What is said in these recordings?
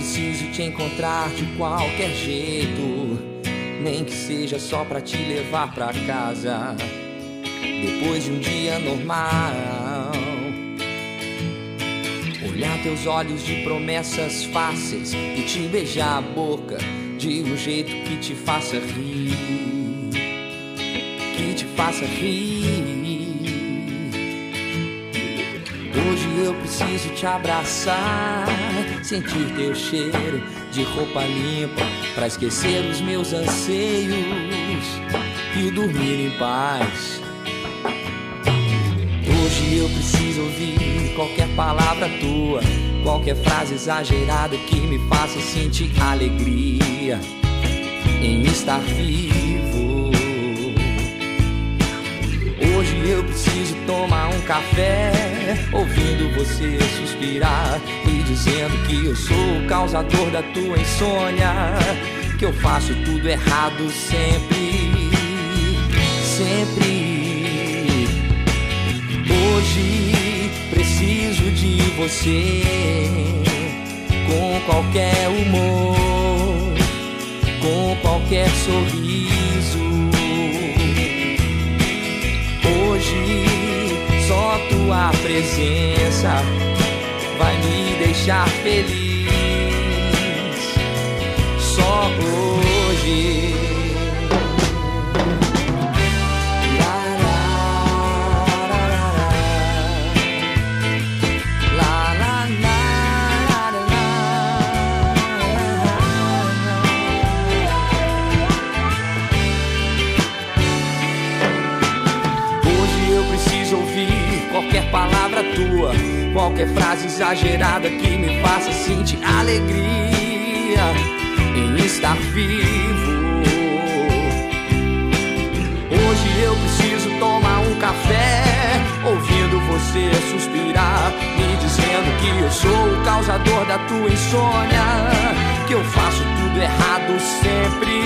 preciso te encontrar de qualquer jeito, nem que seja só pra te levar pra casa. Depois de um dia normal, olhar teus olhos de promessas fáceis e te beijar a boca de um jeito que te faça rir, que te faça rir. Hoje eu preciso te abraçar, sentir teu cheiro de roupa limpa, pra esquecer os meus anseios e dormir em paz. Hoje eu preciso ouvir qualquer palavra tua, qualquer frase exagerada que me faça sentir alegria em estar vivo. Eu preciso tomar um café, ouvindo você suspirar e dizendo que eu sou o causador da tua insônia, que eu faço tudo errado sempre, sempre. Hoje preciso de você com qualquer humor, com qualquer sorriso. Hoje só tua presença vai me deixar feliz. Qualquer frase exagerada que me faça sentir alegria em estar vivo. Hoje eu preciso tomar um café, ouvindo você suspirar, me dizendo que eu sou o causador da tua insônia, que eu faço tudo errado sempre,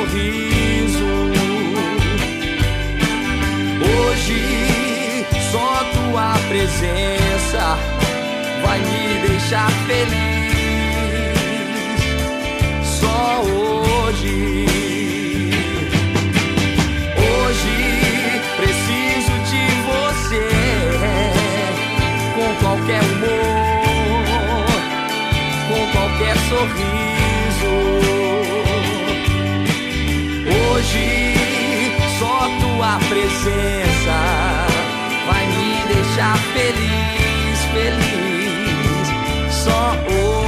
sorriso. Hoje só tua presença vai me deixar feliz. Só hoje. Só tua presença vai me deixar feliz, feliz. Só hoje.